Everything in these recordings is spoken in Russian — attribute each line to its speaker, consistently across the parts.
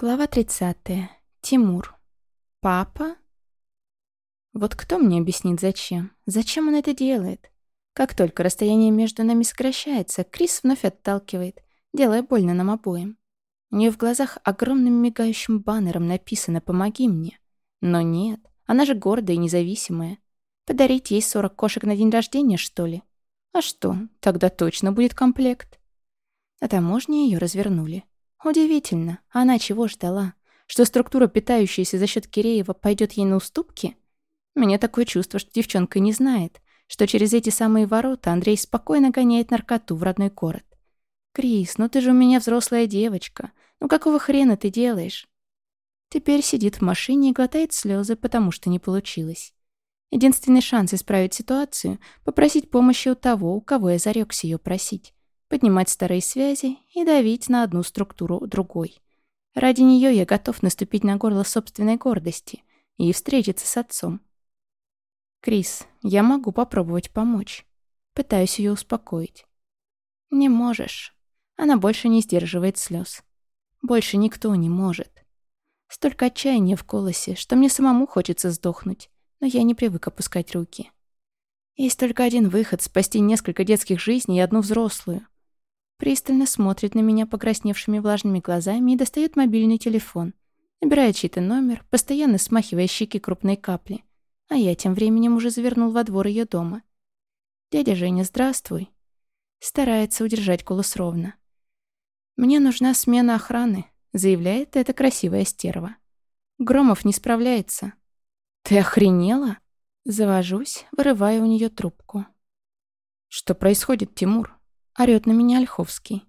Speaker 1: Глава 30. Тимур. Папа? Вот кто мне объяснит, зачем? Зачем он это делает? Как только расстояние между нами сокращается, Крис вновь отталкивает, делая больно нам обоим. У нее в глазах огромным мигающим баннером написано «Помоги мне». Но нет, она же гордая и независимая. Подарить ей 40 кошек на день рождения, что ли? А что, тогда точно будет комплект. На таможне ее развернули. Удивительно, она чего ждала? Что структура, питающаяся за счет Киреева, пойдет ей на уступки? Мне такое чувство, что девчонка не знает, что через эти самые ворота Андрей спокойно гоняет наркоту в родной город. «Крис, ну ты же у меня взрослая девочка. Ну какого хрена ты делаешь?» Теперь сидит в машине и глотает слезы, потому что не получилось. Единственный шанс исправить ситуацию — попросить помощи у того, у кого я зарекся ее просить поднимать старые связи и давить на одну структуру другой. Ради нее я готов наступить на горло собственной гордости и встретиться с отцом. «Крис, я могу попробовать помочь». Пытаюсь ее успокоить. «Не можешь». Она больше не сдерживает слез. Больше никто не может. Столько отчаяния в голосе, что мне самому хочется сдохнуть, но я не привык опускать руки. Есть только один выход — спасти несколько детских жизней и одну взрослую. Пристально смотрит на меня покрасневшими влажными глазами и достает мобильный телефон. Набирает чей-то номер, постоянно смахивая щеки крупной капли. А я тем временем уже завернул во двор ее дома. «Дядя Женя, здравствуй». Старается удержать голос ровно. «Мне нужна смена охраны», — заявляет эта красивая стерва. Громов не справляется. «Ты охренела?» Завожусь, вырывая у нее трубку. «Что происходит, Тимур?» Орёт на меня Ольховский.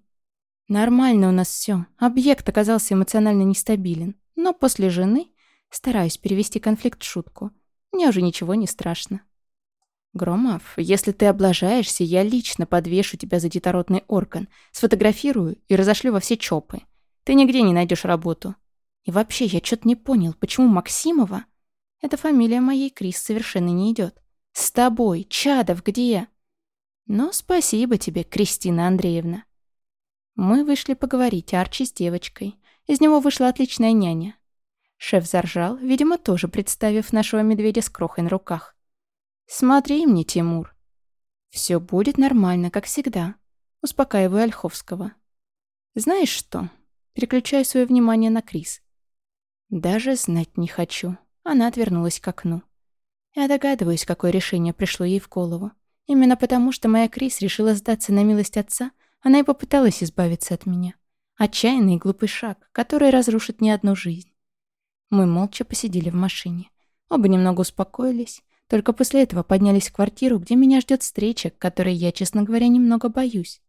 Speaker 1: Нормально у нас все. Объект оказался эмоционально нестабилен. Но после жены стараюсь перевести конфликт в шутку. Мне уже ничего не страшно. Громов, если ты облажаешься, я лично подвешу тебя за детородный орган, сфотографирую и разошлю во все чопы. Ты нигде не найдешь работу. И вообще, я что-то не понял, почему Максимова? Эта фамилия моей Крис совершенно не идет. С тобой, Чадов, где? Но спасибо тебе, Кристина Андреевна. Мы вышли поговорить Арчи с девочкой. Из него вышла отличная няня. Шеф заржал, видимо, тоже представив нашего медведя с крохой на руках. «Смотри мне, Тимур. Все будет нормально, как всегда», — успокаиваю Ольховского. «Знаешь что?» — переключаю свое внимание на Крис. «Даже знать не хочу». Она отвернулась к окну. Я догадываюсь, какое решение пришло ей в голову. Именно потому, что моя Крис решила сдаться на милость отца, она и попыталась избавиться от меня. Отчаянный и глупый шаг, который разрушит не одну жизнь. Мы молча посидели в машине. Оба немного успокоились. Только после этого поднялись в квартиру, где меня ждет встреча, которой я, честно говоря, немного боюсь.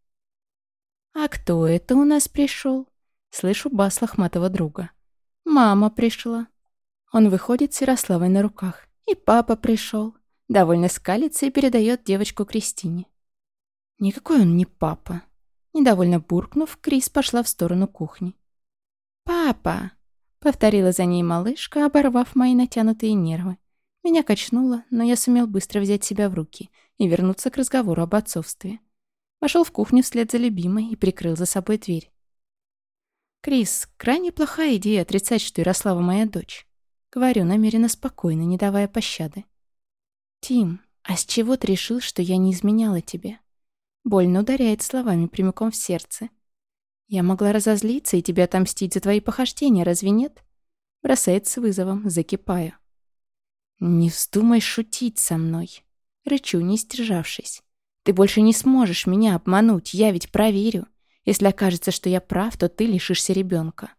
Speaker 1: «А кто это у нас пришел?» Слышу бас лохматого друга. «Мама пришла». Он выходит с Ярославой на руках. «И папа пришел. Довольно скалится и передает девочку Кристине. Никакой он не папа. Недовольно буркнув, Крис пошла в сторону кухни. «Папа!» — повторила за ней малышка, оборвав мои натянутые нервы. Меня качнуло, но я сумел быстро взять себя в руки и вернуться к разговору об отцовстве. Пошел в кухню вслед за любимой и прикрыл за собой дверь. «Крис, крайне плохая идея отрицать, что Ярослава моя дочь». Говорю намеренно спокойно, не давая пощады. «Тим, а с чего ты решил, что я не изменяла тебе?» Больно ударяет словами прямиком в сердце. «Я могла разозлиться и тебе отомстить за твои похождения, разве нет?» Бросает с вызовом, закипаю. «Не вздумай шутить со мной!» Рычу, не сдержавшись. «Ты больше не сможешь меня обмануть, я ведь проверю. Если окажется, что я прав, то ты лишишься ребенка.